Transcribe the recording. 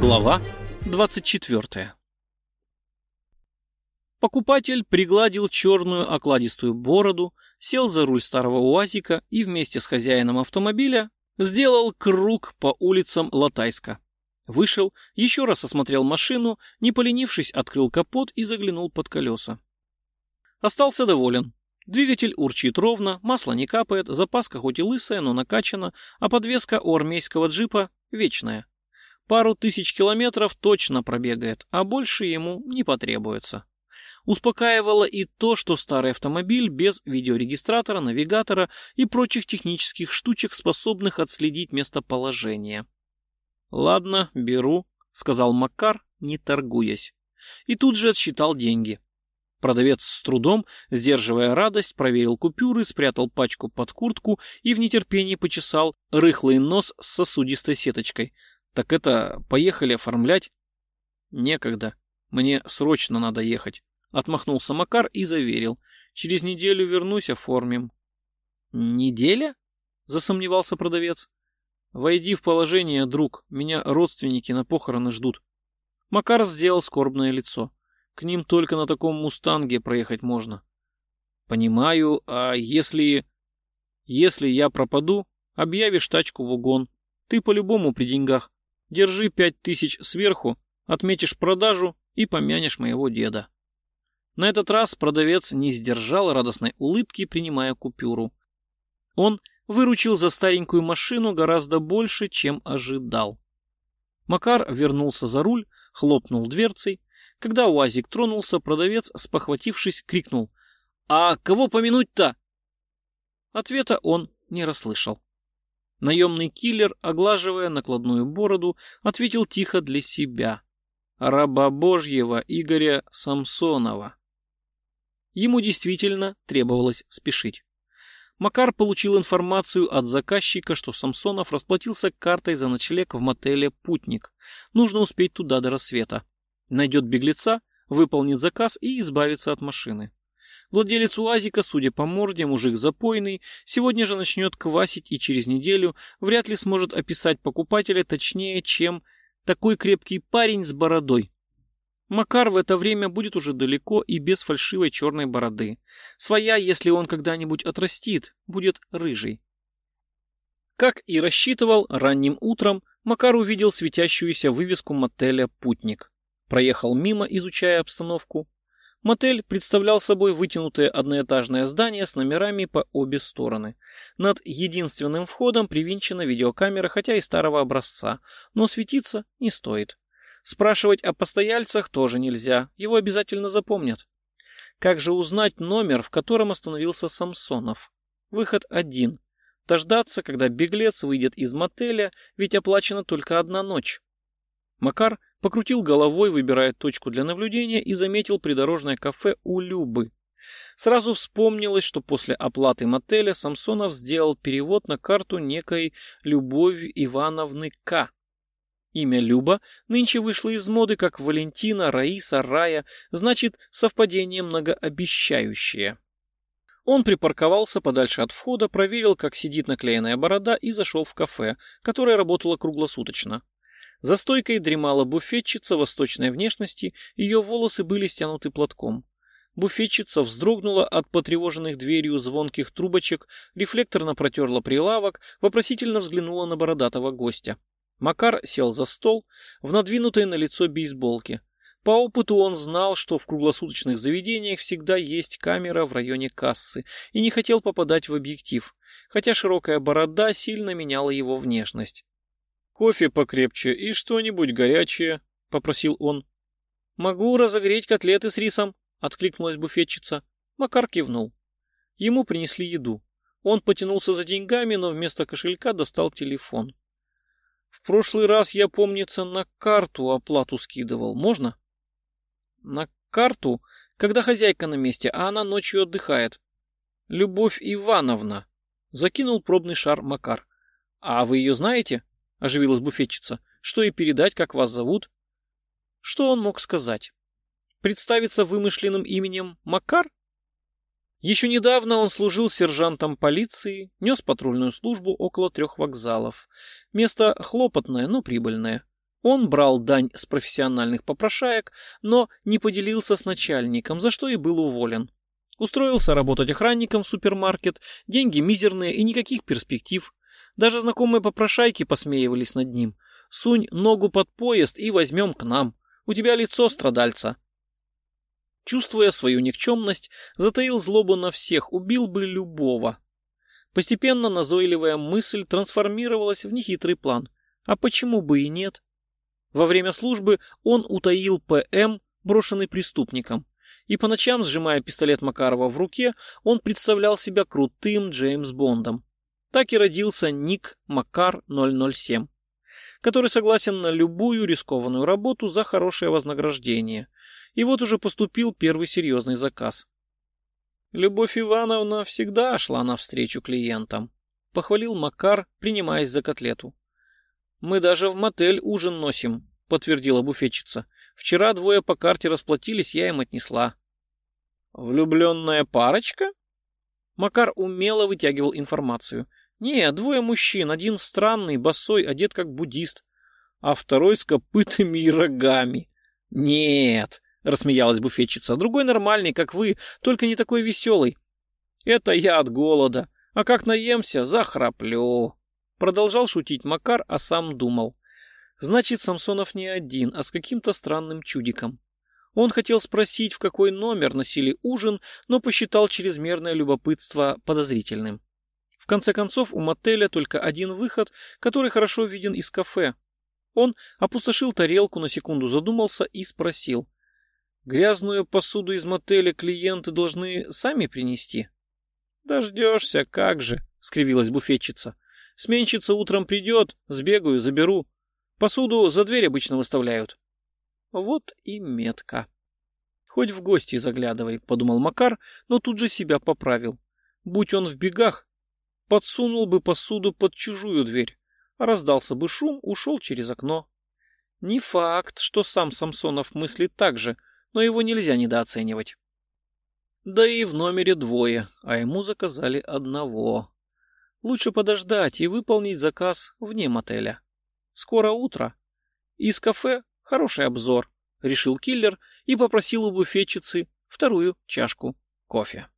Глава 24 Покупатель пригладил черную окладистую бороду, сел за руль старого УАЗика и вместе с хозяином автомобиля сделал круг по улицам Латайска. Вышел, еще раз осмотрел машину, не поленившись, открыл капот и заглянул под колеса. Остался доволен. Двигатель урчит ровно, масло не капает, запаска хоть и лысая, но накачана, а подвеска у армейского джипа вечная. Пару тысяч километров точно пробегает, а больше ему не потребуется. Успокаивало и то, что старый автомобиль без видеорегистратора, навигатора и прочих технических штучек, способных отследить местоположение. «Ладно, беру», — сказал Макар, не торгуясь. И тут же отсчитал деньги. Продавец с трудом, сдерживая радость, проверил купюры, спрятал пачку под куртку и в нетерпении почесал рыхлый нос с сосудистой сеточкой. Так это, поехали оформлять? Некогда. Мне срочно надо ехать. Отмахнулся Макар и заверил. Через неделю вернусь, оформим. Неделя? Засомневался продавец. Войди в положение, друг. Меня родственники на похороны ждут. Макар сделал скорбное лицо. К ним только на таком мустанге проехать можно. Понимаю, а если... Если я пропаду, объявишь тачку в угон. Ты по-любому при деньгах. Держи пять тысяч сверху, отметишь продажу и помянешь моего деда. На этот раз продавец не сдержал радостной улыбки, принимая купюру. Он выручил за старенькую машину гораздо больше, чем ожидал. Макар вернулся за руль, хлопнул дверцей, когда УАЗик тронулся, продавец, спохватившись, крикнул «А кого помянуть-то?» Ответа он не расслышал. Наемный киллер, оглаживая накладную бороду, ответил тихо для себя. «Раба Божьего Игоря Самсонова». Ему действительно требовалось спешить. Макар получил информацию от заказчика, что Самсонов расплатился картой за ночлег в мотеле «Путник». Нужно успеть туда до рассвета найдет беглеца, выполнит заказ и избавится от машины. Владелец УАЗика, судя по морде, мужик запойный, сегодня же начнет квасить и через неделю вряд ли сможет описать покупателя точнее, чем такой крепкий парень с бородой. Макар в это время будет уже далеко и без фальшивой черной бороды. Своя, если он когда-нибудь отрастит, будет рыжий. Как и рассчитывал, ранним утром Макар увидел светящуюся вывеску мотеля «Путник» проехал мимо, изучая обстановку. Мотель представлял собой вытянутое одноэтажное здание с номерами по обе стороны. Над единственным входом привинчена видеокамера, хотя и старого образца, но светиться не стоит. Спрашивать о постояльцах тоже нельзя, его обязательно запомнят. Как же узнать номер, в котором остановился Самсонов? Выход один. Дождаться, когда беглец выйдет из мотеля, ведь оплачена только одна ночь. Макар покрутил головой, выбирая точку для наблюдения, и заметил придорожное кафе у Любы. Сразу вспомнилось, что после оплаты мотеля Самсонов сделал перевод на карту некой Любови Ивановны К. Имя Люба нынче вышло из моды как Валентина, Раиса, Рая, значит, совпадение многообещающее. Он припарковался подальше от входа, проверил, как сидит наклеенная борода и зашел в кафе, которое работало круглосуточно. За стойкой дремала буфетчица восточной внешности, ее волосы были стянуты платком. Буфетчица вздрогнула от потревоженных дверью звонких трубочек, рефлекторно протерла прилавок, вопросительно взглянула на бородатого гостя. Макар сел за стол в надвинутой на лицо бейсболке. По опыту он знал, что в круглосуточных заведениях всегда есть камера в районе кассы, и не хотел попадать в объектив, хотя широкая борода сильно меняла его внешность. «Кофе покрепче и что-нибудь горячее», — попросил он. «Могу разогреть котлеты с рисом», — откликнулась буфетчица. Макар кивнул. Ему принесли еду. Он потянулся за деньгами, но вместо кошелька достал телефон. «В прошлый раз я, помнится, на карту оплату скидывал. Можно?» «На карту, когда хозяйка на месте, а она ночью отдыхает». «Любовь Ивановна», — закинул пробный шар Макар. «А вы ее знаете?» — оживилась буфетчица. «Что и передать, как вас зовут?» Что он мог сказать? Представиться вымышленным именем Макар? Еще недавно он служил сержантом полиции, нес патрульную службу около трех вокзалов. Место хлопотное, но прибыльное. Он брал дань с профессиональных попрошаек, но не поделился с начальником, за что и был уволен. Устроился работать охранником в супермаркет, деньги мизерные и никаких перспектив. Даже знакомые попрошайки посмеивались над ним. «Сунь ногу под поезд и возьмем к нам. У тебя лицо страдальца». Чувствуя свою никчемность, затаил злобу на всех, убил бы любого. Постепенно назойливая мысль трансформировалась в нехитрый план. А почему бы и нет? Во время службы он утаил ПМ, брошенный преступником. И по ночам, сжимая пистолет Макарова в руке, он представлял себя крутым Джеймс Бондом. Так и родился ник Макар 007, который согласен на любую рискованную работу за хорошее вознаграждение – и вот уже поступил первый серьезный заказ. Любовь Ивановна всегда шла навстречу клиентам. Похвалил Макар, принимаясь за котлету. «Мы даже в мотель ужин носим», — подтвердила буфетчица. «Вчера двое по карте расплатились, я им отнесла». «Влюбленная парочка?» Макар умело вытягивал информацию. «Не, двое мужчин, один странный, босой, одет как буддист, а второй с копытами и рогами. Нет, — рассмеялась буфетчица. «Другой нормальный, как вы, только не такой веселый». «Это я от голода. А как наемся, захраплю». Продолжал шутить Макар, а сам думал. Значит, Самсонов не один, а с каким-то странным чудиком. Он хотел спросить, в какой номер носили ужин, но посчитал чрезмерное любопытство подозрительным. В конце концов, у мотеля только один выход, который хорошо виден из кафе. Он опустошил тарелку, на секунду задумался и спросил — Грязную посуду из мотеля клиенты должны сами принести. Дождешься, как же, скривилась буфетчица. Сменщица утром придет, сбегаю, заберу. Посуду за дверь обычно выставляют. Вот и метка. Хоть в гости заглядывай, подумал Макар, но тут же себя поправил. Будь он в бегах, подсунул бы посуду под чужую дверь. Раздался бы шум, ушел через окно. Не факт, что сам Самсонов мыслит так же, но его нельзя недооценивать. Да и в номере двое, а ему заказали одного. Лучше подождать и выполнить заказ вне мотеля. Скоро утро. Из кафе хороший обзор, решил киллер и попросил у буфетчицы вторую чашку кофе.